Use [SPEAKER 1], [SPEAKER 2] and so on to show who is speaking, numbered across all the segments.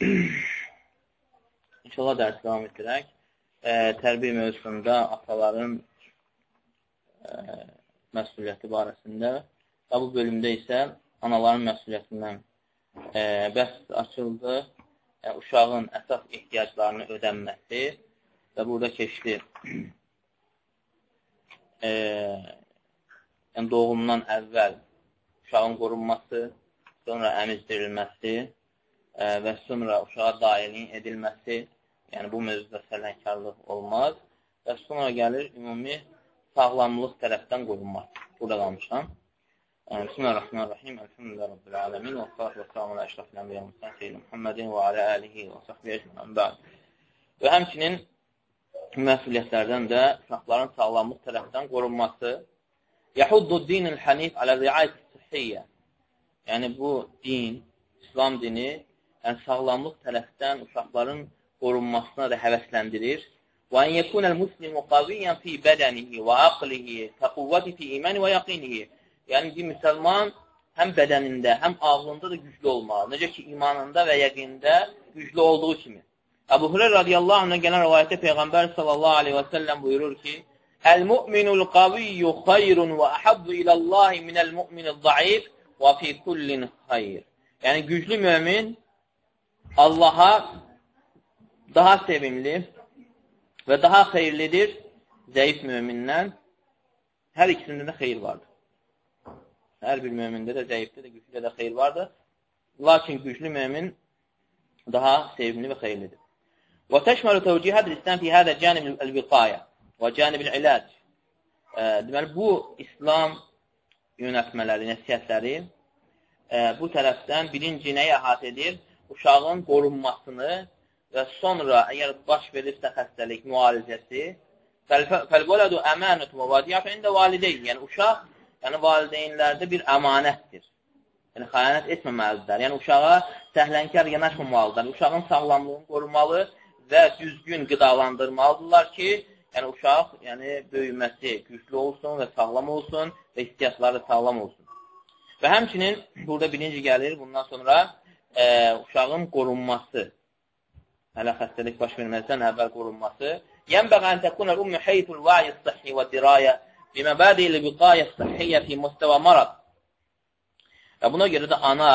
[SPEAKER 1] İnşallah dərs davam etdirək. E, tərbiyə mövzusunda ataların e, məsuliyyəti barəsində və bu bölümdə isə anaların məsuliyyətindən e, bəhs açıldı. E, uşağın əsas ehtiyaclarını ödənməsi və burada keçdi e, yəni doğumdan əvvəl uşağın qorunması, sonra əmizdirilməsi, və sonra uşağa dairliyin edilməsi, yəni bu mövzuda sərlənkarlıq olmaz və sonra gəlir ümumi sağlamlıq tərəfdən qorunmaq. Burada qalmışam. Bismillahirrahmanirrahim. Elhamdülillah Rabbil alemin. Və salatu və salamu alə əşrafil ənbiyə Musa Seyyidin Muhammedin və alə əlihi və sahbiyə ecmən bə'd. Və həmçinin məsuliyyətlərdən də uşaqların sağlamlıq tərəfdən qorunması. Yəhuddu dinil hənif alə riayət sihiyyə. Yəni bu din, İslam dini yəni sağlamlıq tərəfdən uşaqların qorunmasına da həvəsləndirir. Və en yekunel muslimu qaviyan fi bədənihi və aqlihi təquvvəti fi imani və yaqinihi. Yəni bir müsəlman həm bədənində, həm ağlında da güclü olmalı. Necə ki, imanında və yəqində güclü olduğu kimi. Əbu Hüreyra radiyallahu anh'a gələn rivayətdə Peyğəmbər sallallahu aleyhi və səlləm buyurur ki, Əl-mu'minul qaviyyu xayrun və əhabbu ilallahi minəl mu'minil zəif və fi kullin xayr. Yəni, güclü mümin Allaha daha sevimli və daha xeyirlidir zəif mömindən. Hər ikisində də xeyir vardır. Hər bir mömində də, zəifdə də, güclüdə də xeyir vardır. Lakin güclü mömin daha sevimli və xeyirlidir. Və təşməlu təvcihət İslam fi hədə cənib əl-viqayə və cənib əl-ilac. Deməli, bu İslam yönətmələri, nəsiyyətləri bu tərəfdən birinci nəyə əhat edir? Uşağın qorunmasını və sonra əgər baş verirsə xəstəlik müalicəsi, fəlvələdu əmənət və vadiyyət ində valideyn, yəni uşaq, yəni valideynlərdə bir əmanətdir. Yəni xəyanət etməməlidirlər. Yəni uşağa səhlənkar yanaşmamalıdırlar. Uşağın sağlamlığını qorumalı və düzgün qidalandırmalıdırlar ki, yəni uşaq, yəni böyüməsi güclü olsun və sağlam olsun və istiyatları sağlam olsun. Və həmçinin burada birinci gəlir, bundan sonra e, uşağın qorunması, hələ xəstəlik baş verməzdən əvvəl qorunması, təkunəl ummu heytul vayi səhhi və dirayə biməbədi ilə viqayə səhhiyyə fi müstəvə marad. Və buna görə də ana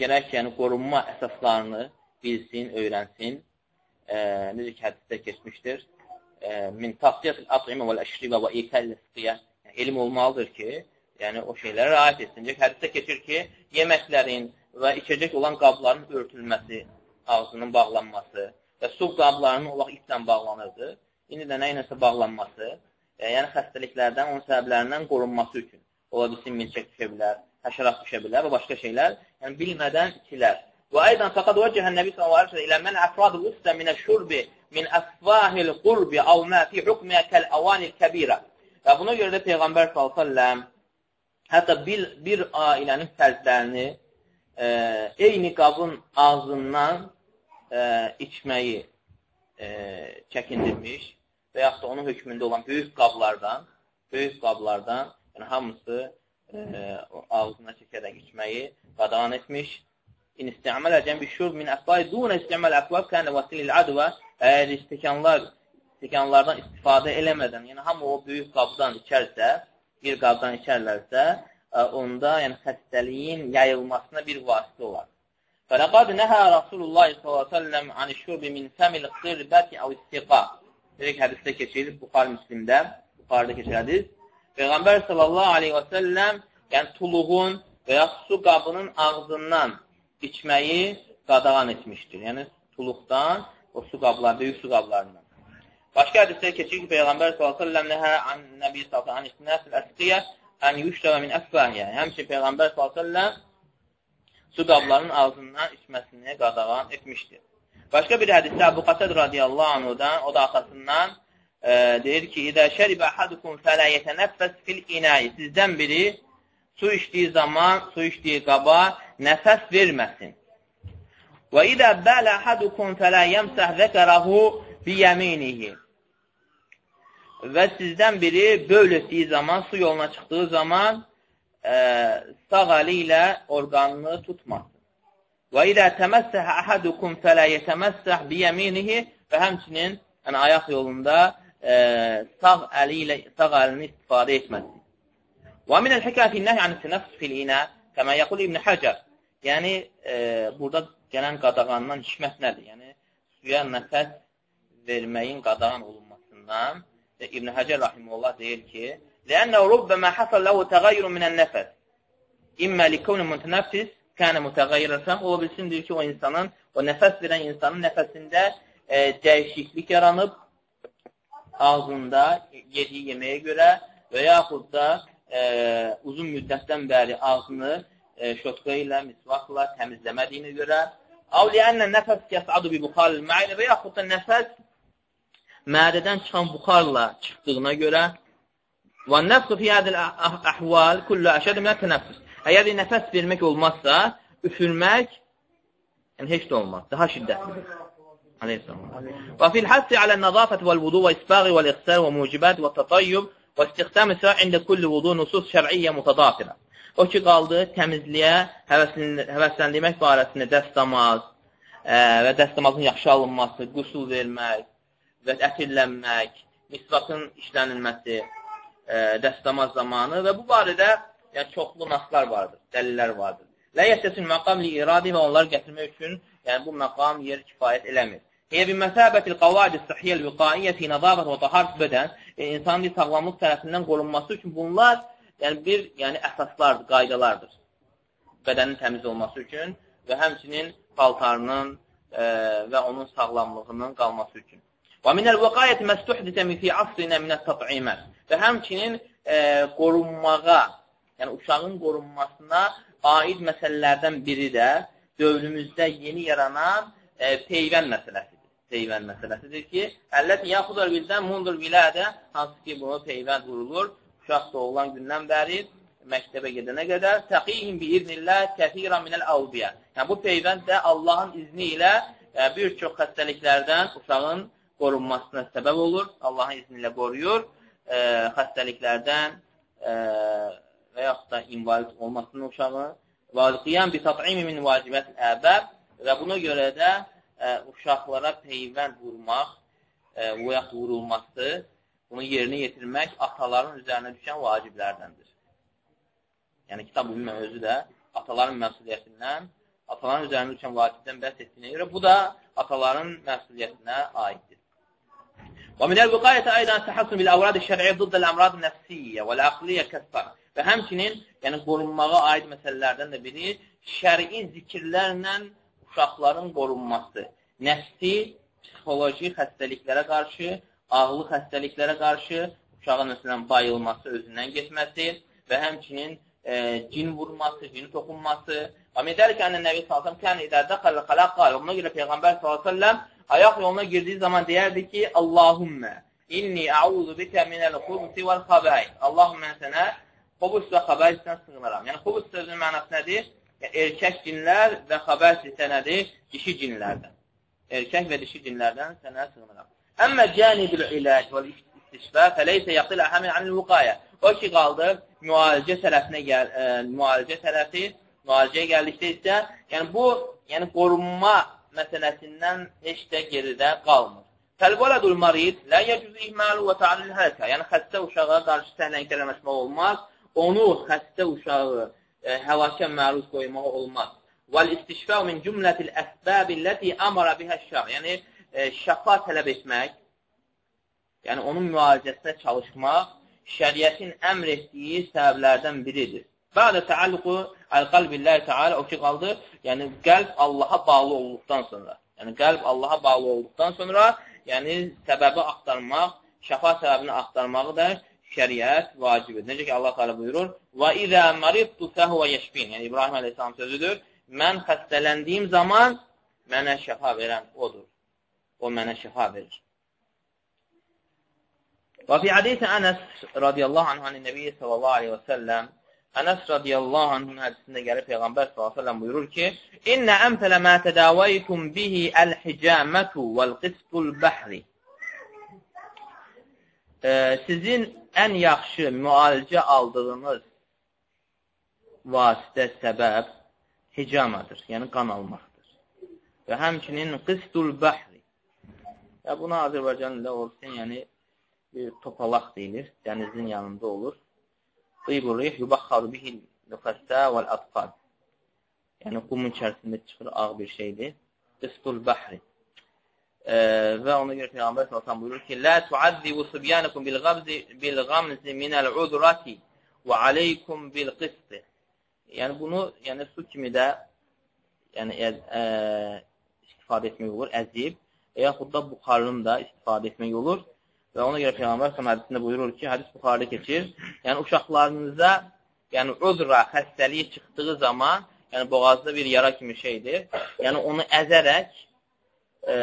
[SPEAKER 1] gərək yəni qorunma əsaslarını bilsin, öyrənsin. E, necə ki, hədisdə keçmişdir. E, min taqdiyyət at'imə vəl əşribə və ikəl yəni, elm olmalıdır ki, yəni o şeylərə rəayət etsin. Hədisdə keçir ki, yeməklərin, və içəcək olan qabların örtülməsi, ağzının bağlanması və su qablarının o vaxt iplə bağlanırdı. İndi də nə iləsə bağlanması, e, yəni xəstəliklərdən, onun səbəblərindən qorunması üçün. Ola bilsin, milçək düşə bilər, həşərat düşə bilər və başqa şeylər, yəni bilmədən içilər. Və aydan fəqad vəcəhən Nəbi sallallahu əleyhi ilə mən əfradul usta min şurbi min əfvahil qurbi aw ma fi hukmiyə kəl avanil kəbirə. Və buna görə də Peyğəmbər sallallahu əleyhi hətta bir, bir ailənin fərzlərini e, eyni qabın ağzından e, içməyi e, çəkindirmiş və yaxud da onun hökmündə olan böyük qablardan, böyük qablardan, yəni hamısı e, ağzına çəkərək içməyi qadağan etmiş. İn istəməl əcəm bir şurb min əfvai dunə istəməl əfvab kənə vasilil advə əgər stəkanlar, stəkanlardan istifadə eləmədən, yəni hamı o böyük qabdan içərsə, bir qabdan içərlərsə, onda yəni xəstəliyin yayılmasına bir vasitə olar. Fələqad nəhə Rasulullah s.ə.v anişşubi min fəmil qirbəti əv istiqa. Deyək, hədisdə keçir, Buxar Müslimdə, Buxarda keçir hədis. Peyğəmbər səlləm, yəni tuluğun və ya su qabının ağzından içməyi qadağan etmişdir. Yəni tuluqdan, o su qablar, böyük su qablarından. Başqa hədisdə keçir ki, Peyğəmbər səlləm nəhə an nəbi sallallahu aleyhi və səlləm ən yüşrəvə min əfvəhiyə. Həmçin Peyğəmbər s.ə.v su qablarının ağzından içməsini qadağan etmişdir. Başqa bir hədisdə Əbu Qasəd radiyallahu anhudan, o da atasından e, deyir ki, İdə şəribə əhadukum fələ yetənəffəs fil inəyi. Sizdən biri su içdiyi zaman, su içdiyi qaba nəfəs verməsin. Və idə bələ əhadukum fələ yəmsəh zəkərəhu biyəminihi və sizdən biri böl etdiyi zaman, su yoluna çıxdığı zaman ə, sağ əli ilə orqanını tutmasın. Və idə təməssəhə əhədukum fələ yetəməssəh biyəminihi və həmçinin yəni, ayaq yolunda e, sağ əli ilə sağ əlini istifadə etməsin. Və minəl hikayəti nəhy ən tənəffüs fil inə kəmə yəqul İbn Həcər. Yəni e, burada gələn qadağandan hikmət nədir? Yəni suya nəfəs verməyin qadağan olunmasından İbn Həcər rahimehullah deyir ki: "Lənnə rubbama hasal lahu təğayyür minən nəfəs. İmmə likun mutənəffis kənə mütəğayyirəsən, ola bilsin deyir ki, o insanın, o nəfəs verən insanın nəfəsində e, dəyişiklik yaranıb ağzında yediyi yeməyə görə və yaxud da e, uzun müddətdən bəri ağzını e, şotqa ilə, misvaqla təmizləmədiyinə görə Av liənnə nəfəs yəsadu bi buxaril mə'lə və yaxud da nəfəs mədədən çıxan buxarla çıxdığına görə və nəfsu fi hədil əhval kullu əşəd minə tənəffüs Əgər nəfəs vermək olmazsa, üfürmək yəni heç də olmaz. Daha şiddətlidir. Aleyhisselam. Və fil hassi alə nəzafət vəl-vudu və isbaği vəl-iqsər və mucibət və tatayyub və istiqdam isə ində kulli vudu nusus şər'iyyə mutadafirə. O ki, qaldı təmizliyə həvəsləndirmək barəsində dəstəmaz ə, və dəstəmazın yaxşı alınması, qusul vermək və ətirlənmək, misvakın işlənilməsi ə, dəstəmaz zamanı və bu barədə yəni çoxlu naslar vardır, dəlillər vardır. Lə yəstəsin məqam li iradi və onları gətirmək üçün, yəni bu məqam yer kifayət eləmir. Hiyə bi məsəbətil qavadi sıhiyyəl vüqaiyyə fi nəzafət və taharət bədən, e, insanın sağlamlıq tərəfindən qorunması üçün bunlar yəni bir yəni əsaslardır, qaydalardır. Bədənin təmiz olması üçün və həmçinin paltarının e, və onun sağlamlığının qalması üçün. Və minəl vəqayyəti məstuhdisə fi asrinə minət tat'imət və həmçinin e, qorunmağa yəni uşağın qorunmasına aid məsələlərdən biri də dövrümüzdə yeni yaranan e, peyvənd məsələsidir. Peyvənd məsələsidir ki, əlləti yaxudar bildən mundur bilədə, hansı ki, bunu peyvənd vurulur, uşaq doğulan gündən bəri məktəbə gedənə qədər təqihim bi iznillah kəthira minəl avdiyə. Yəni, bu peyvənd də Allahın izni ilə bir çox xəstəliklərdən uşağın qorunmasına səbəb olur. Allahın izni ilə qoruyur. E, xəstəliklərdən e, və yaxud da invalid olmasının uşağı və qiyam bi tat'imi min vacibət əbəb və buna görə də ə, uşaqlara peyvənd vurmaq ə, və yaxud vurulması, bunu yerinə yetirmək ataların üzərinə düşən vaciblərdəndir. Yəni, kitab-ı özü də ataların məsuliyyətindən, ataların üzərinə düşən vacibdən bəhs etdiyinə görə, bu da ataların məsuliyyətinə aiddir. ومن الوقاية أيضا التحصن بالأوراد الشرعية ضد الأمراض النفسية والعقلية كالصرف Və həmçinin, yəni qorunmağa aid məsələlərdən də biri şəri zikirlərlə uşaqların qorunması, nəfsi, psixoloji xəstəliklərə qarşı, ağlı xəstəliklərə qarşı uşağın məsələn bayılması, özündən getməsi və həmçinin e, cin vurması, cin toxunması. Və medəlik ənə Nəbi sallallahu kən idərdə xalq qal. Ona görə Peyğəmbər sallallahu ayaq yoluna girdiyi zaman deyərdi ki, Allahummə inni a'udhu bikə minəl xubusi vəl xabəy. Allahümmə sənə xobus və xəbər sığınaram. Yəni, xobus sözünün mənası nədir? Yəni, erkək cinlər və xəbər isə nədir? Dişi cinlərdən. Erkək və dişi cinlərdən sənə sığınaram. Əmmə cənibül ilac və istişfə fəleysə yaxil əhəmin anil vüqayə. O ki, qaldı müalicə tərəfinə gəl, ə, e, müalicə tərəfi, müalicəyə gəldikdə isə, yəni bu, yəni qorunma məsələsindən heç də geridə qalmır. Fəlvələdul marid lə yəcüzü ihmalu və ta'alil həlkə. Yəni, xəstə uşağa qarşı səhlənkə eləməşmək olmaz onu xəstə uşağı e, həlakə məruz qoymaq olmaz. Vəl istişfə min cümlətil əsbəbilləti amara bihəşşər. Yəni, e, şəfa tələb etmək, yəni onun müalicəsinə çalışmaq şəriətin əmr etdiyi səbəblərdən biridir. Bədə təalluqu əl-qalbilləhi təala o ki qaldı, yəni qəlb Allaha bağlı olduqdan sonra, yəni qəlb Allaha bağlı olduqdan sonra, yəni səbəbi axtarmaq, şəfa səbəbini axtarmağı da şəriət vacibdir. Necə ki, Allah Teala buyurur: "Və izə maridtu fəhvə yeşfin." Yəni İbrahim əleyhissalam sözüdür. Mən xəstələndiyim zaman mənə şəfa verən odur. O mənə şəfa verir. Və fi hadisi Ənəs radiyallahu anin Nəbiyyə sallallahu aleyhi və səlləm Ənəs radiyallahu anhun hədisində gəlib Peyğəmbər sallallahu aleyhi və səlləm buyurur ki, İnnə əmtələ mə tədavəytum bihi əl-hicəmətu vəl-qistul bəhri sizin ən yaxşı müalicə aldığınız vasitə, səbəb hicamadır, yəni qan almaqdır. Və həmçinin qistul bəhri. Və buna Azərbaycan ilə olsun, yəni bir topalaq deyilir, dənizin yanında olur. Qıybur rih yubaxxaru bihil nüfəssə vəl-atqad. Yəni, qumun içərisində çıxır ağ bir şeydir. Qistul bəhri. E, və ona görə Peyğəmbər sallallahu buyurur ki: "La tu'azzibu subyanakum bil ghamzi bil ghamzi min al-udhrati və aleykum bil qist." Yəni bunu, yəni su kimi də yəni ə, ə, istifadə etmək olur, əzib və yaxud da buxarını da istifadə etmək olur. Və ona görə Peyğəmbər sallallahu hədisində buyurur ki, hədis Buxarıda keçir. Yəni uşaqlarınıza, yəni udra xəstəliyi çıxdığı zaman, yəni boğazda bir yara kimi şeydir. Yəni onu əzərək e,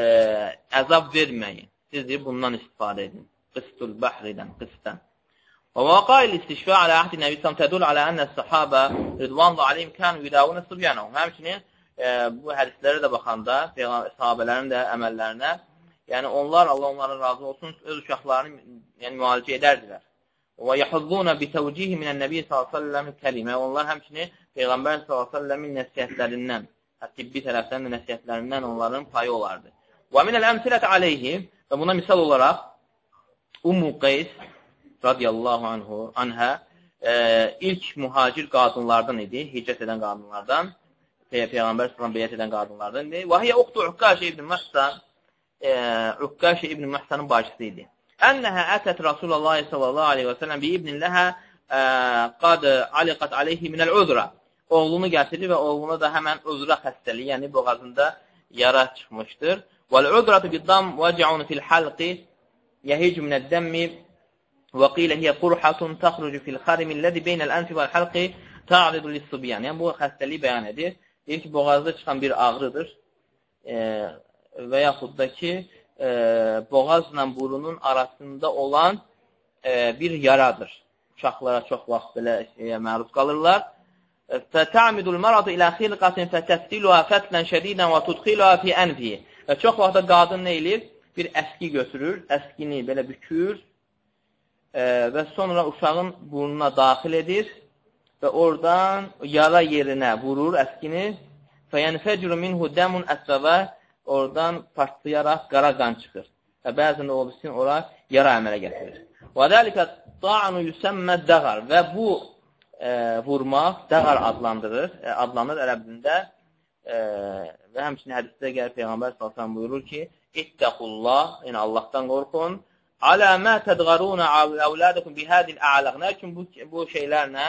[SPEAKER 1] əzab verməyin. Siz deyir, bundan istifadə edin. Qıstul bəhridən, qısdən. Və vaqail istişfə alə əhdi Nəbi Sam tədul alə ənə səhabə rıdvanlı alim kanu yudavunə subyanəhum. Həmçinin e, bu hədislərə də baxanda, sahabələrin də əməllərinə, yəni onlar, Allah onlara razı olsun, öz uşaqlarını yəni, müalicə edərdilər. Və yahuzzuna bi təvcihi minən Nəbi s.ə.v kəlimə. Onlar həmçinin Peyğəmbər s.ə.v-in nəsiyyətlərindən tibbi tərəfdən də nəsiyyətlərindən onların payı olardı. Və minəl əmsilət aleyhi və buna misal olaraq Ummu Qeys radiyallahu anhu, anhə e, ilk mühacir qadınlardan idi, hicrət edən qadınlardan, Pey Peyğəmbər sallam beyyət edən qadınlardan idi. Və hiyə uqtu Uqqaşə ibn Məhsən, e, Uqqaşə ibn Məhsənin bacısı idi. Ənəhə ətət Rasulullah sallallahu aleyhi və səlləm bi ibnin ləhə e, qad aliqat aleyhi minəl udra oğlunu gətirir və oğluna da həmən özrə xəstəliyi, yəni boğazında yara çıxmışdır. Vəl-udratu biddam vəcəun fil halqi yəhic minəd-dəmmi və qilə hiyə qurhatun təxrucu fil xarimilləzi beynəl ənfi vəl halqi ta'ridu lis-subyan. Yəni bu xəstəliyi bəyan edir. Deyir ki, boğazda çıxan bir ağrıdır e, və yaxud da ki, e, boğazla burunun arasında olan e, bir yaradır. Uşaqlara çox vaxt belə şeyə məruz qalırlar. E, Fətəmidul maradu ilə xilqatin fətəftiluha fətlən şədidən və tudxiluha fi ənfi. Və çox vaxt da qadın nə eləyir? Bir əski götürür, əskini belə bükür e, və sonra uşağın burnuna daxil edir və oradan yara yerinə vurur əskini. Fəyənfəcrü minhu dəmun əsrəvə oradan partlayaraq qara qan çıxır. Və bəzən obisin ora yara əmələ gətirir. Və dəlikə ta'nu yüsəmmə dəğar və bu e, vurmaq dəğar adlandırır, e, adlanır ərəb dilində e, və həmçinin hədisdə gəlir Peyğəmbər s.ə.v buyurur ki, İttəqullah, yəni Allahdan qorxun, alə mə tədğaruna əvlədəkum bihədil ə'ləq. Nəkin bu, bu şeylərlə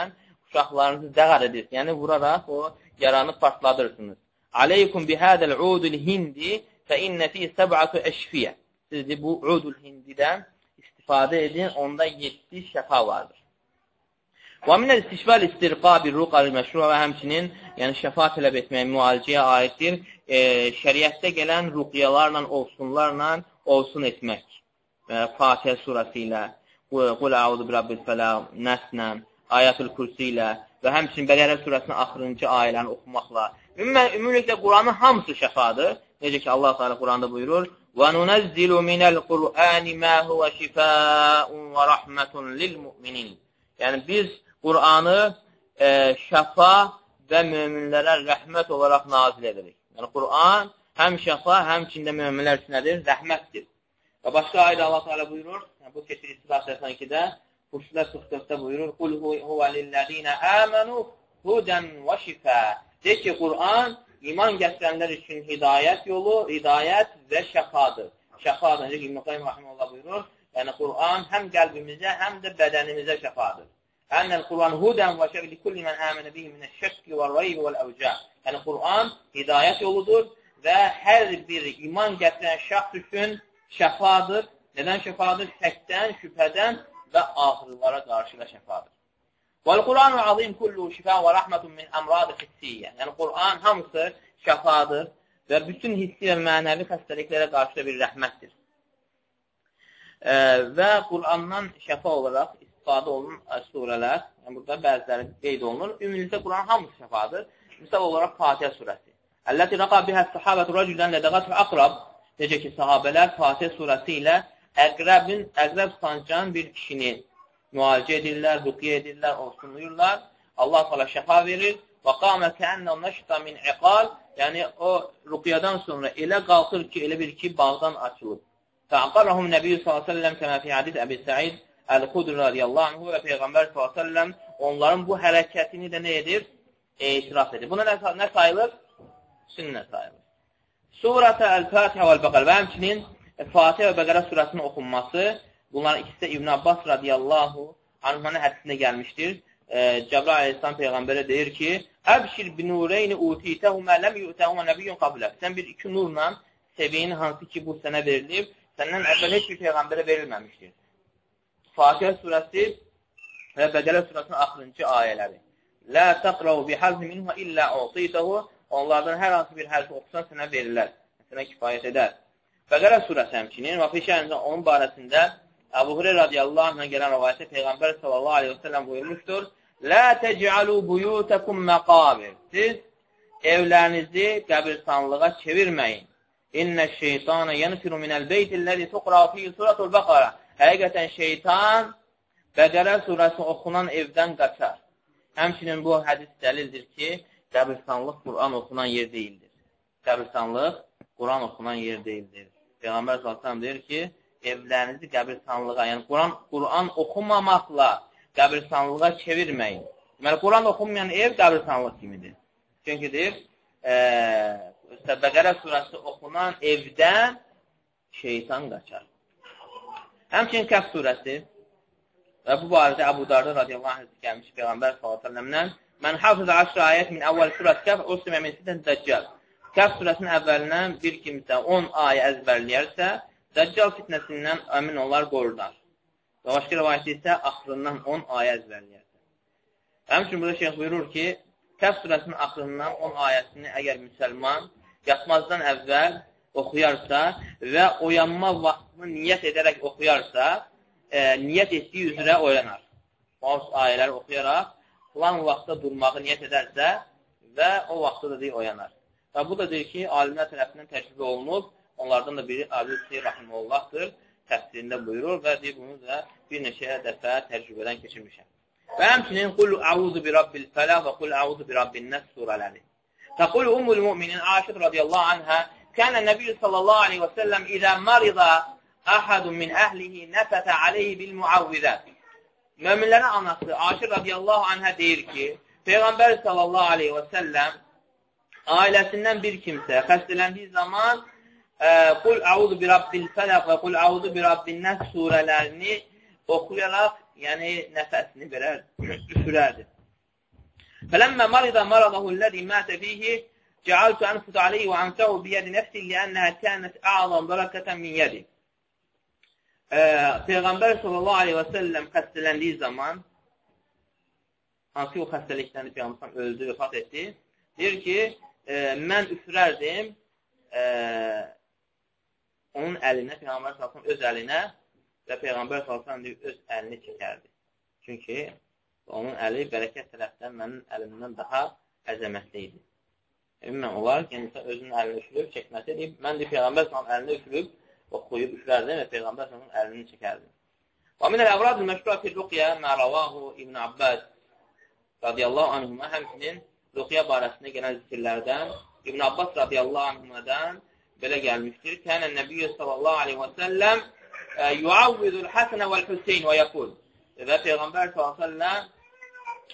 [SPEAKER 1] uşaqlarınızı dəğar edirsiniz, yəni vuraraq o yaranı partladırsınız. Aleykum bihadil udul hindi fə innə fi səb'atu əşfiyə. Siz bu udul hindidən istifadə edin, onda 7 şəfa vardır. Və minəl istişval istirqabi ruqal məşru və həmçinin yəni şəfa tələb etmək müalicəyə aiddir. E, şəriətdə gələn ruqyalarla, olsunlarla olsun etmək. E, Fatihə surəsi ilə, Qul əudu bi rabbil fələq, Nəslə, Ayətül Kürsi ilə və həmçinin Bəqərə surəsinin axırıncı ayələrini oxumaqla. Ümumiyyətlə Quranın hamısı şəfadır. Necə ki Allah Teala Quranda buyurur: "Və nunəzzilu minəl Qur'ani ma huwa şifaa'un və rahmetun lil mu'minin." Yəni biz Qur'anı e, şəfa və möminlərə rəhmət olaraq nazil edirik. Yəni, Qur'an həm şəfa, həmçində möminlər üçün nədir? Rəhmətdir. Və başqa ayda Allah Teala buyurur, yəni, bu keçir İsra 82-də, Fursilər 44-də buyurur, Qul huvə lillədinə əmənu hudən və şifə. Deyir ki, Qur'an iman gətirənlər üçün hidayət yolu, hidayət və şəfadır. Şəfadır. Necə ki, İbn-i Qayyum Rahimullah buyurur, yəni Qur'an həm qəlbimizə, həm də bədənimizə şəfadır. Ənəl Quran hudən və şəfi likulli mən əmənə bihi minə şəkki və raybi və əvcə. Yəni, Quran hidayət yoludur və hər bir iman gətirən şəxs üçün şəfadır. Nədən şəfadır? Şəkdən, şübhədən və ağrılara qarşı da şəfadır. Vəl-Quranu azim kullu şifə və rəhmətun min əmradı hissiyyə. Yəni, Quran hamısı şəfadır və bütün hissi və mənəvi xəstəliklərə qarşı bir rəhmətdir. E, və Qurandan şəfa olaraq istifadə olunan surələr, yəni burada bəziləri qeyd olunur. Ümumilikdə Quran hamısı şəfadır. Misal olaraq Fatihə surəsi. Əlləti rəqa bihə səhabət rəculən lədəqət əqrab. Necə ki, sahabələr Fatihə surəsi ilə əqrəbin, əqrəb sancan bir kişini müalicə edirlər, ruqyə edirlər, olsunluyurlar. Allah sala şəfa verir. Və qamə kəənnə nəşdə min iqal, yəni o ruqyadan sonra elə qalxır ki, elə bir ki, bağdan açılıb. Fəaqarahum Nəbiyyü s.ə.v kəmə fi hadis Əbi Səid Əl-Xudr radiyallahu anhu və Peyğəmbər s.ə.v onların bu hərəkətini də nə edir? Etiraf edir. Buna nə, nə sayılır? Sünnə sayılır. Suratə Əl-Fatihə vəl-Bəqər və həmçinin Fatihə və Bəqərə surəsinin oxunması, bunların ikisi də İbn Abbas radiyallahu anhmanın hədisində gəlmişdir e, Cəbrail aleyhissalam Peyğəmbərə deyir ki, Əbşir binureyni utitəhumə ləm yu'təhumə nəbiyyun qabilə. Sən bir iki nurla sevin, hansı ki, bu sənə verilib, səndən əvvəl heç bir Peyğəmbərə verilməmişdir. Fatihə surəsi və Bəqərə surəsinin axırıncı ayələri. Lə təqrəu bihəzni minhə illə utitəhu Onlardan hər hansı bir hərfi oxusan sənə verilər, sənə kifayət edər. Bəqərə surəsi həmçinin və fişəndə onun barəsində Əbu Hureyra radiyallahu anh'a gələn rəvayətdə Peyğəmbər sallallahu aleyhi və səlləm buyurmuşdur, Lə təcəalu buyutəkum məqabir. Siz evlərinizi qəbirstanlığa çevirməyin. İnnə şeytanə yənfiru minəl beytilləzi tuqra fi suratul bəqara. Həqiqətən şeytan Bəqərə surəsi oxunan evdən qaçar. Həmçinin bu hədis dəlildir ki, qəbirstanlıq Quran oxunan yer deyildir. Qəbirstanlıq Quran oxunan yer deyildir. Peyğəmbər sallallahu deyir ki, evlərinizi qəbirstanlığa, yəni Quran Quran oxumamaqla qəbirstanlığa çevirməyin. Deməli, Quran oxunmayan ev qəbirstanlıq kimidir. Çünki deyir, e, Bəqərə surəsi oxunan evdən şeytan qaçar. Həmçinin Kəf surəsi və bu barədə Əbu Darda radiyallahu anh gəlmiş Peyğəmbər s.ə.v-dən Mən hafizə aşrı ayət min əvvəl surət Kəf, uslimə min sidən dəccal. Kəf surəsinin əvvəlindən bir kimsə 10 ayə əzbərləyərsə, Dəccal fitnəsindən əmin olar qorunar. Və başqa rəvayətdə isə axırından 10 ayə əzbərləyərsən. Həmçin burada şeyh buyurur ki, Kəf surəsinin axırından 10 ayəsini əgər müsəlman yatmazdan əvvəl oxuyarsa və oyanma vaxtını niyyət edərək oxuyarsa, e, niyyət etdiyi üzrə oyanar. O ayələri oxuyaraq filan vaxtda durmağı niyyət edərsə və o vaxtda da deyir, oyanar. Və bu da deyir ki, alimlər tərəfindən təşbih olunub, onlardan da biri Əbu Seyir Rahimullahdır təfsirində buyurur və deyir, bunu da bir neçə dəfə təcrübədən keçirmişəm. Və həmçinin qul əuzu bi rabbil fələq və qul əuzu bi rabbin nəs surələri. Təqul ummul müminin Aşid radiyallahu anhə kənə nəbiyyü sallallahu aleyhi və səlləm idə marida əhədun min əhlihi nəfətə aleyhi bil muavvizət. Möminlərin anası Aşid radiyallahu anhə deyir ki, Peyğəmbər sallallahu aleyhi və səlləm ailəsindən bir kimsə xəstələndiyi zaman Qul əuzu bi rabbil fələq və qul əuzu bi rabbin nəs surələrini oxuyaraq, yəni nəfəsini verər, üfürərdi. Fələmmə maridə maradahu ləzi mətə fihi cəaltu ənfut aleyhi və ənsəhu biyədi nəfsi liənnəhə kənət ə'zam bərəkətən min yədi. Peyğəmbər sallallahu aleyhi və səlləm xəstələndiyi zaman, hansı o xəstəlikdən Peyğəmbər öldü, vəfat etdi, deyir ki, e, mən üfürərdim, e, onun əlinə, Peyğəmbər salsın öz əlinə və Peyğəmbər salsın öz əlini çəkərdi. Çünki onun əli bərəkət tərəfdən mənim əlimdən daha əzəmətli idi. Ümumən olar ki, insan özünün əlini üfürüb, çəkməsi deyib, mən deyib, Peyğəmbər salsın əlini üfürüb, oxuyub üfürərdim və Peyğəmbər salsın əlini çəkərdim. Və minəl əvrad-ı məşruə fil ruqyə məravahu İbn Abbas radiyallahu anhümə həmsinin ruqyə barəsində gələn zikirlərdən İbn Abbas radiyallahu anhümədən belə gəlmişdir. Kənə Nəbiyyə sallallahu aleyhi və səlləm e, yuavvizul Həsənə vəl-Hüseyin və yəqul. Və Peyğəmbər sallallahu aleyhi və səlləm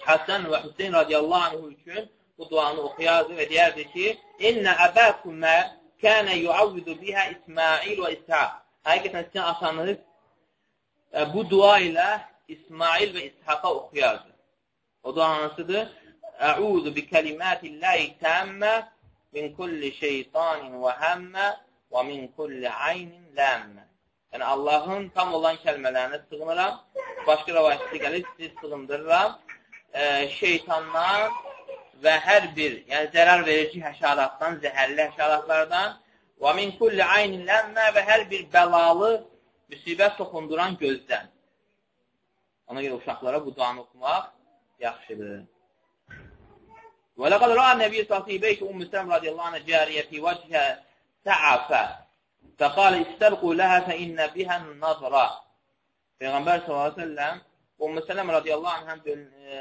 [SPEAKER 1] Həsən və Hüseyin radiyallahu anhu üçün bu duanı oxuyardı və deyərdi ki, İnnə əbəkumə kənə yuavvizu bihə İsmail və İshaq. Həqiqətən sizin asanız e, bu dua ilə İsmail və İshaqa oxuyardı. O dua hansıdır? Əuzu bi kəlimətilləhi təmmə min kulli şeytanin və həmmə və min kulli aynin ləmmə. Yəni, Allahın tam olan kəlmələrinə sığınıram. Başqa rəvayətdə gəlir, sizi sığındırıram. E, şeytandan və hər bir, yəni zərər verici həşaratdan, zəhərli həşaratlardan və min kulli aynin ləmmə və hər bir bəlalı, müsibət toxunduran gözdən. Ona görə uşaqlara bu duanı oxumaq yaxşıdır. ولقد رأى النبي صلى الله عليه وسلم في بيت أم سلمة رضي الله عنها جارية في وجهها تعفى فقال استبقوا لها فإن بها النظرة Peyğəmbər s.ə.v Ümmü Sələm radiyallahu anh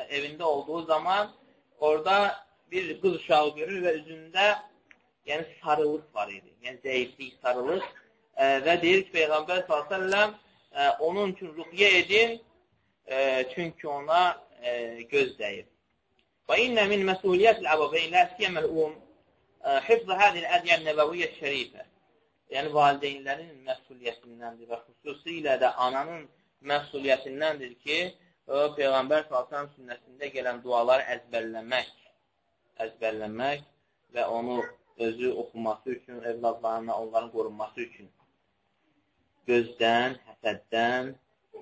[SPEAKER 1] evində olduğu zaman orada bir qız uşağı görür və üzündə yəni sarılıq var idi. Yəni zəiflik, sarılıq e, və deyir ki, Peyğəmbər s.ə.v e, onun üçün ruqyə edin, e, çünki ona e, göz dəyir. Və innə min məsuliyyət əbəveyn lə siyəməl-um hifzə hədil ədiyyə nəbəviyyə şərifə. Yəni, valideynlərin məsuliyyətindəndir və xüsusilə də ananın məsuliyyətindəndir ki, o, Peyğəmbər s.ə.v sünnəsində gələn duaları əzbərləmək, əzbərləmək və onu özü oxuması üçün, evladlarına onların qorunması üçün gözdən, həsəddən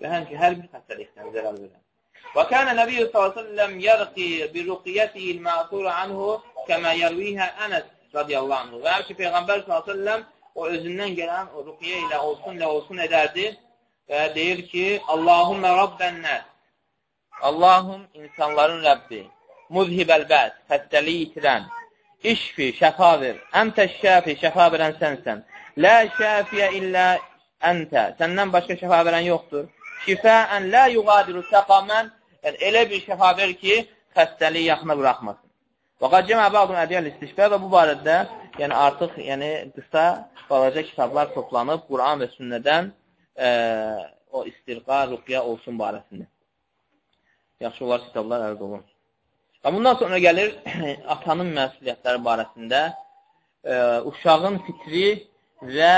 [SPEAKER 1] və həmçə hər bir xəstəlikdən zərər verən. Və kənə Nəbiyyü s.ə.v yərqi bi ruqiyyətihi il-məqtur anhu kəmə yərvihə Ənəs radiyallahu anhu. Və ki, Peyğəmbər s.ə.v o özündən gələn o ruqiyyə ilə olsun, ilə olsun edərdi və deyir ki, Allahümmə Rabbənlər Allahum insanların Rəbbi, muzhibəl bəs, xəstəliyi itirən, İşfi, şəfa ver. Əntə şəfi, şəfa verən sənsən. Lə şəfiyə illə əntə. Səndən başqa şəfa verən yoxdur. Şifəən lə yuqadiru səqamən. Yəni, elə bir şəfa ver ki, xəstəliyi yaxına buraxmasın. Və qad cəmə bəğdun ədiyəl istişfə və bu barədə yəni artıq yəni qısa, balaca kitablar toplanıb Quran və sünnədən e, o istirqa, ruqya olsun barəsində. Yaxşı olar kitablar əldə olun. Və bundan sonra gəlir atanın məsuliyyətləri barəsində e, uşağın fitri və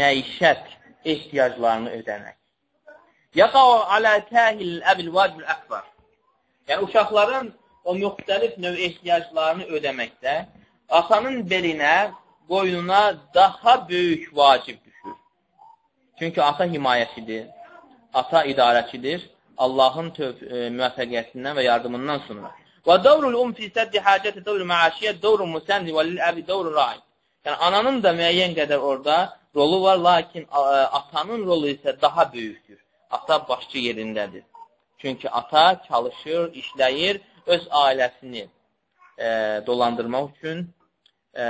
[SPEAKER 1] məişət ehtiyaclarını ödəmək. Yaqa'u alə təhil əbil vacib əkbar. Yəni, uşaqların o müxtəlif növ ehtiyaclarını ödəməkdə atanın belinə, boynuna daha böyük vacib düşür. Çünki ata himayəçidir, ata idarəçidir Allahın e, müvəffəqiyyətindən və yardımından sonra. Və davrul um fi səddi hacəti davrul məaşiyyət davrul müsəndi və lil-əbi davrul rai. Yəni, ananın da müəyyən qədər orada rolu var, lakin atanın rolu isə daha böyükdür. Ata başçı yerindədir. Çünki ata çalışır, işləyir, öz ailəsini e, dolandırmaq üçün e,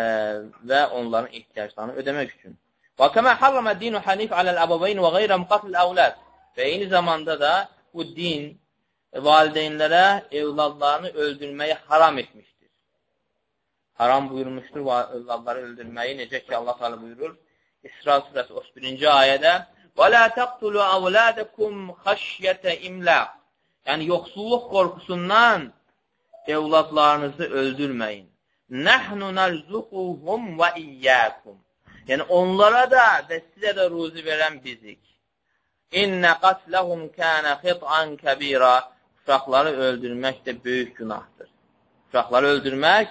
[SPEAKER 1] və onların ehtiyaclarını ödəmək üçün. Və kəmə harramə dinu hanif aləl-əbəveyn və qeyrə müqatl əvləd. Və eyni zamanda da bu din valideynlərə evladlarını öldürməyi haram etmişdir. Haram buyurmuşdur evladları öldürməyi. Necə ki, Allah Teala buyurur İsra surəsi 31-ci ayədə Və lə təqtulu əvlədəkum xəşyətə imləq Yəni, yoxsulluq qorxusundan evladlarınızı öldürməyin. Nəhnu nərzuquhum və iyyəkum Yəni, onlara da və sizə də ruzi verən bizik. İnnə qatləhum kənə xit'an kəbira uşaqları öldürmək də böyük günahdır. Uşaqları öldürmək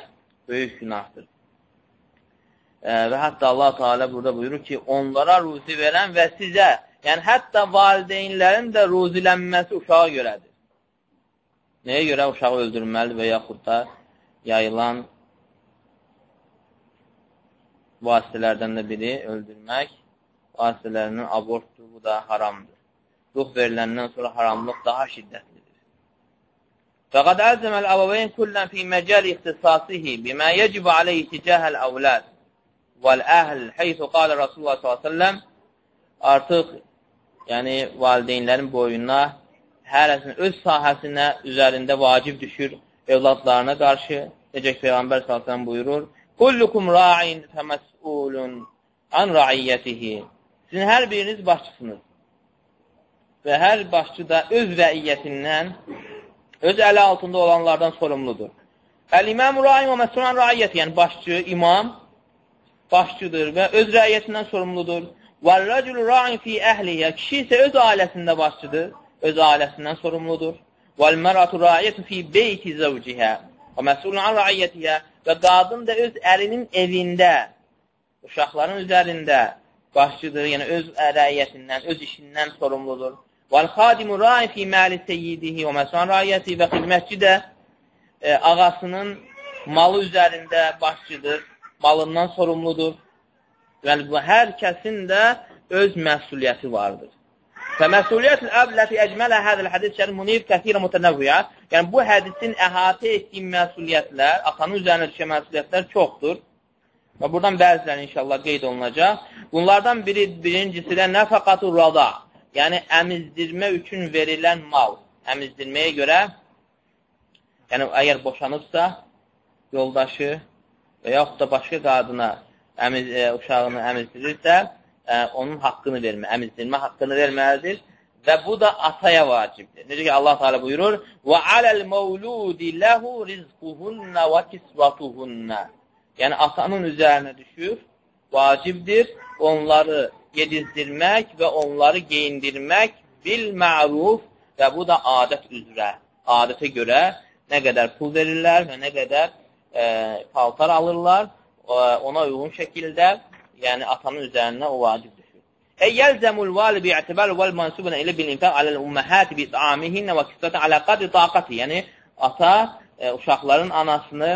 [SPEAKER 1] böyük günahdır və hətta Allah Teala burada buyurur ki, onlara ruzi verən və sizə, yəni hətta valideynlərin də ruzilənməsi uşağa görədir. Nəyə görə uşağı öldürməli və yaxud da yayılan vasitələrdən də biri öldürmək, vasitələrinin abortdur, bu da haramdır. Ruh veriləndən sonra haramlıq daha şiddətlidir. Fəqad əzəməl əbəvəyin kullən fi məcəl ixtisasihi bimə yəcib aleyhi ticəhəl əvlad vəl-əhl heysu qalə Rasulullah s.ə.v artıq yəni valideynlərin boyuna hərəsinin öz sahəsinə üzərində vacib düşür evladlarına qarşı. Necə Peyğəmbər s.ə.v buyurur, Kullukum ra'in fəməsulun an ra'iyyətihi. Sizin hər biriniz başçısınız. Və hər başçı da öz rəiyyətindən, öz əli altında olanlardan sorumludur. Əl-İmam Ra'in və Məsulun Ra'iyyəti, yəni başçı, imam başçıdır və öz rəyyəsindən sorumludur. Və rəculu ra'in fi əhliyə, kişi isə öz ailəsində başçıdır, öz ailəsindən sorumludur. Və məratu rəyyətun fi beyti zəvcihə və məsulun an rəyyətihə və qadın da öz ərinin evində, uşaqların üzərində başçıdır, yəni öz rəyyəsindən, öz işindən sorumludur. Və xadimu ra'in fi məli seyyidihi və məsulun rəyyəti və xidmətçi də e, ağasının malı üzərində başçıdır malından sorumludur. Və hər kəsin də öz məsuliyyəti vardır. Və məsuliyyət əbləti əcmələ hədəl hədis şəri munir kəthirə mütənəvviyə. Yəni, bu hədisin əhatə etdiyi məsuliyyətlər, atanın üzərinə düşən məsuliyyətlər çoxdur. Və buradan bəziləri inşallah qeyd olunacaq. Bunlardan biri, birincisi də nəfəqatu rada. Yəni, əmizdirmə üçün verilən mal. Əmizdirməyə görə, yəni, əgər boşanıbsa, yoldaşı və yaxud da başqa qadına əmiz, e, uşağını əmizdirirsə, e, onun haqqını vermə, əmizdirmə haqqını verməlidir və bu da ataya vacibdir. Necə ki, Allah Teala buyurur: "Və aləl məvludi lehu rizquhunna və kisvatuhunna." Yəni atanın üzərinə düşür, vacibdir onları yedizdirmək və onları geyindirmək bil məruf və bu da adət üzrə, adətə görə nə qədər pul verirlər və nə qədər e, paltar alırlar, e, ona uyğun şəkildə, yəni atanın üzərinə o vacib düşür. E yelzemul valid bi'tibar vel mansubun ilə bil infaq aləl ummahat bi ta'amihin və kisvatan ala qadri taqati. Yəni ata e, uşaqların anasını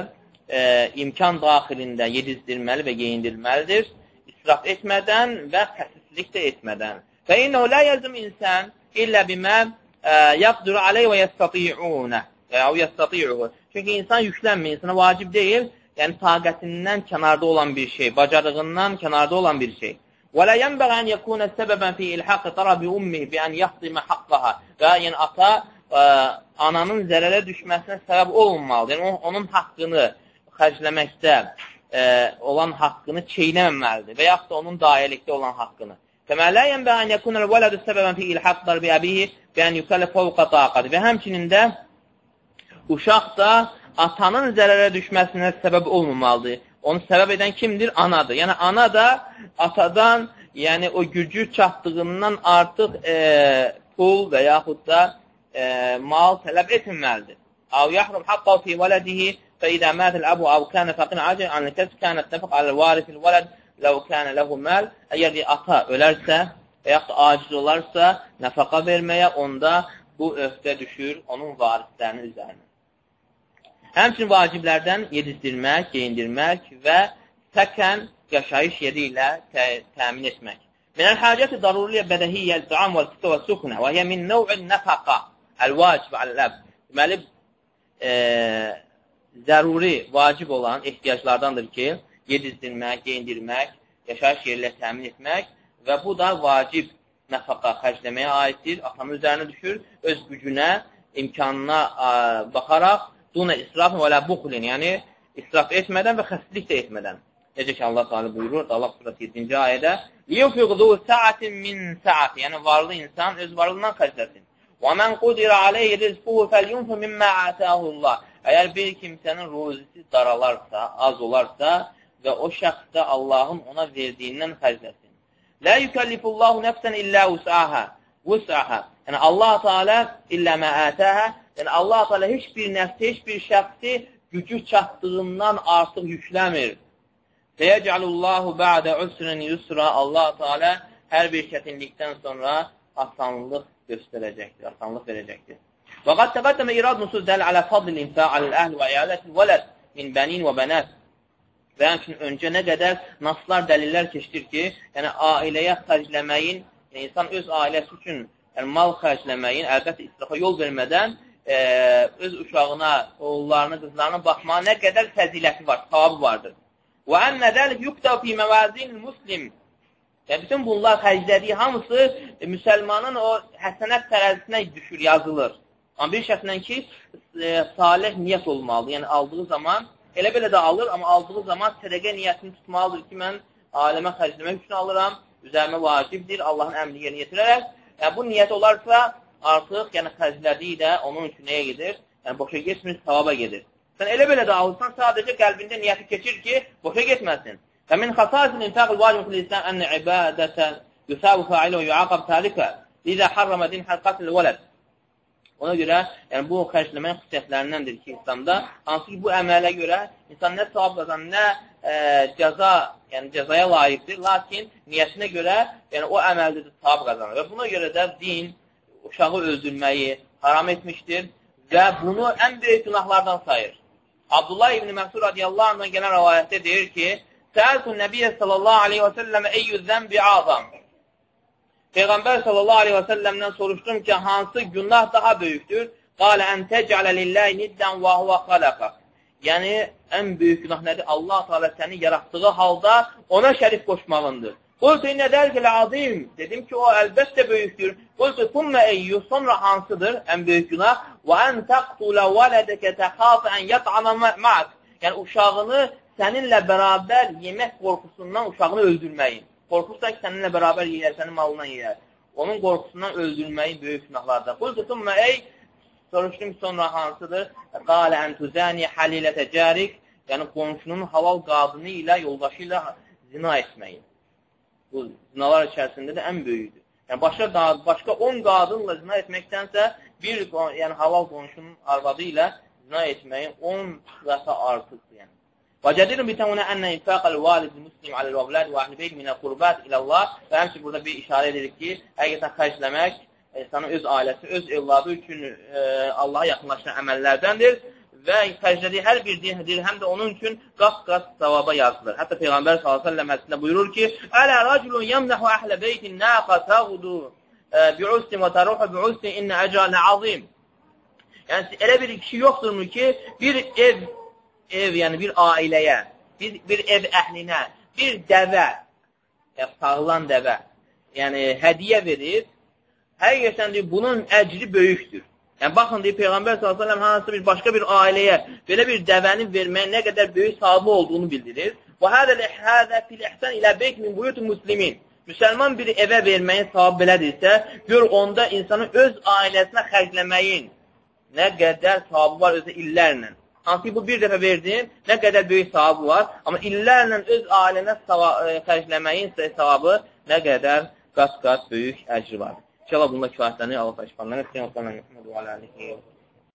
[SPEAKER 1] e, imkan daxilində yedizdirməli və geyindirməlidir, israf etmədən və xəsislik də etmədən. Fə innehu la yelzem insan illə bimə yaqdiru aleyh və yəstati'unə və ya yəstati'uhu. Çünki insan yüklənmir, insana vacib deyil, yəni taqətindən kənarda olan bir şey, bacarığından kənarda olan bir şey. وَلَا يَنْبَغَ أَنْ يَكُونَ سَبَبًا فِي إِلْحَقِ طَرَبِ أُمِّهِ بِأَنْ يَحْضِمَ حَقَّهَا Və yəni ata ə, ananın zərərə düşməsinə səbəb olunmalıdır. Yəni onun haqqını xərcləməkdə ə, olan haqqını çeynəməməlidir və yaxud da onun dairəlikdə olan haqqını. Kəmə lə yənbə ən yəkunəl vələdu səbəbən fi ilhaq darbi əbihi və ən yükələ fəvqa taqadı. Və həmçinin də uşaq da atanın zərərə düşməsinə səbəb olmamalıdır. Onu səbəb edən kimdir? Anadır. Yəni, ana da atadan, yəni o gücü çatdığından artıq e, pul və yaxud da e, mal tələb etməməlidir. Av yahrum haqqa fi vələdihi idə mətəl əbu av kənə fəqin acil anə kəs kənət nəfəq alə varifil vələd ləv kənə ləhu məl əgər ata ölərsə və yaxud aciz olarsa nəfəqa verməyə onda bu öhdə düşür onun varislərinin üzərinə. Həmçinin vaciblərdən yedizdirmək, geyindirmək və təkən yaşayış yeri ilə tə təmin etmək. Daruriyyə bədəhiyyə el-tuam və l-qısa və suxnə və hiyə min nəv'in nəfəqa əl-vacib aləb. Deməli, e, zəruri, vacib olan ehtiyaclardandır ki, yedizdirmək, geyindirmək, yaşayış yeri ilə təmin etmək və bu da vacib nəfəqa xərcləməyə aiddir, atanın üzərinə düşür, öz gücünə, imkanına ə, baxaraq Duna israfın və lə buxlin, yəni israf etmədən və xəstlik də etmədən. Necə ki, Allah Teala buyurur, Allah surət 7-ci ayədə, "Yunfiqdu sa'atin min sa'ati", yəni varlı insan öz varlığından xərcləsin. "Və men qudira alayhi rizquhu falyunfiq mimma ataahu Allah." Əgər bir kimsənin ruzisi daralarsa, az olarsa və o şəxs də Allahın ona verdiyindən xərcləsin. La yukallifullahu nefsen illa vus'aha. Vus'aha. Yəni Allah Teala illə mə atəha Yəni, Allah Teala heç bir nəfsi, heç bir şəxsi gücü çatdığından artıq yükləmir. Fəyəcəlullahu bə'də usrun yusra Allah Teala hər bir çətinlikdən sonra asanlıq göstərəcəkdir, asanlıq verəcəkdir. Və qad təqəddəmə irad nusus dəl alə fadl infə aləl-əhl və iyalətil vələd min bənin və bənət. Və həmçin öncə nə qədər naslar, dəlillər keçdir ki, yəni ailəyə xərcləməyin, yəni insan öz ailəsi üçün yəni mal xərcləməyin, əlbəttə israfa yol vermədən e, öz uşağına, oğullarına, qızlarına baxmağa nə qədər fəziləti var, savabı vardır. Və ənnə dəlik yuqda fi məvazin muslim. Yəni, bütün bunlar xərclədiyi hamısı e, müsəlmanın o həsənət tərəzisinə düşür, yazılır. Amma bir şəxslə ki, e, salih niyyət olmalı. Yəni, aldığı zaman, elə belə də alır, amma aldığı zaman sədəqə niyyətini tutmalıdır ki, mən aləmə xərcləmək üçün alıram, üzərimə vacibdir, Allahın əmri yerinə yetirərək. Yəni, bu niyyət olarsa, artıq yəni xərclədiyi də onun üçün nəyə gedir? Yəni boşa getmir, savaba gedir. Sən elə belə də alırsan, sadəcə qəlbində niyyəti keçir ki, boşa getməsin. Fəmin xasasin infaqul vacib fil İslam ən ibadətən yusabu fa'ilə və yuaqab tarikə. Lidə harrama din halqatil vələd. Ona görə, yəni bu xərcləmənin xüsusiyyətlərindəndir ki, İslamda, hansı ki, bu əmələ görə insan nə savab qazanır, nə e, cəza, yəni cəzaya layiqdir, lakin niyyətinə görə, yəni o əməldə də savab qazanır. Və buna görə də din uşağı öldürməyi haram etmişdir və bunu ən böyük günahlardan sayır. Abdullah ibn Məsud radiyallahu anhdan gələn rəvayətdə deyir ki, Səəltun Nəbiyyə sallallahu aleyhi və səlləmə eyyü zəmbi azam. Peyğəmbər sallallahu aleyhi və səlləmdən soruşdum ki, hansı günah daha böyükdür? Qalə ən təcələ lilləhi niddən və huvə xaləqə. Yəni, ən böyük günah nədir? Allah Teala səni yaratdığı halda ona şərif qoşmağındır. Qultu inə dəlkələ azim. Dedim ki, o əlbəttə böyükdür. Qultu tummə eyyü, sonra hansıdır ən böyük günah? Və ən təqtulə vələdəkə təxafə ən yət'ana ma'ak. Yəni, uşağını səninlə bərabər yemək qorxusundan uşağını öldürməyin. Qorxursan ki, səninlə bərabər yeyər, sənin malından yeyər. Onun qorxusundan öldürməyin böyük günahlardır. Qul tutumma ey, soruşdum sonra hansıdır? Qalə əntuzəni halilətə cərik, yəni qonşunun halal qadını ilə, yoldaşı ilə zina etməyin. Bu zinalar içərisində də ən böyüdür. Yəni, başqa, başqa 10 qadınla zina etməkdənsə, bir yəni, halal qonşunun arvadı ilə zina etməyin 10 dəfə artıqdır. Yəni. وجدير بتمuna ənə infaqal valid muslim aləl əvlad və əhl-beyt minə qurbat ilallah və həmçinin burada bir işarə edirik ki, həqiqətən xərcləmək insanın öz ailəsi, öz evladı üçün e, Allaha yaxınlaşan əməllərdəndir və xərclədiyi hər bir dirhəm də onun üçün qat-qat savaba yazılır. Hətta Peyğəmbər s.ə.v hədisində buyurur ki, Ələ rəculun yəmnəhu əhlə beytin nəqa təğudu bi'ustin və təruhu bi'ustin innə əcələ azim. Yəni, elə bir kişi yoxdurmu ki, bir ev ev, yəni bir ailəyə, bir, bir ev əhlinə, bir dəvə, yəni sağlan dəvə, yəni hədiyə verir, həqiqətən deyir, bunun əcri böyükdür. Yəni, baxın, deyir, Peyğəmbər s.ə.v hansı bir başqa bir ailəyə belə bir dəvəni verməyə nə qədər böyük sahibi olduğunu bildirir. Və hədə fil ihsan ilə beyt min buyut muslimin. Müsəlman bir evə verməyin savabı belədirsə, gör onda insanın öz ailəsinə xərcləməyin nə qədər savabı var özü illərlə. Hansı bu bir dəfə verdin, nə qədər böyük savabı var. Amma illərlə öz ailənə e, xərcləməyin savabı nə qədər qat-qat böyük əcri var. İnşallah bununla kifayətlənir. Allah təşkifanlar. Nəsəyən, Allah təşkifanlar.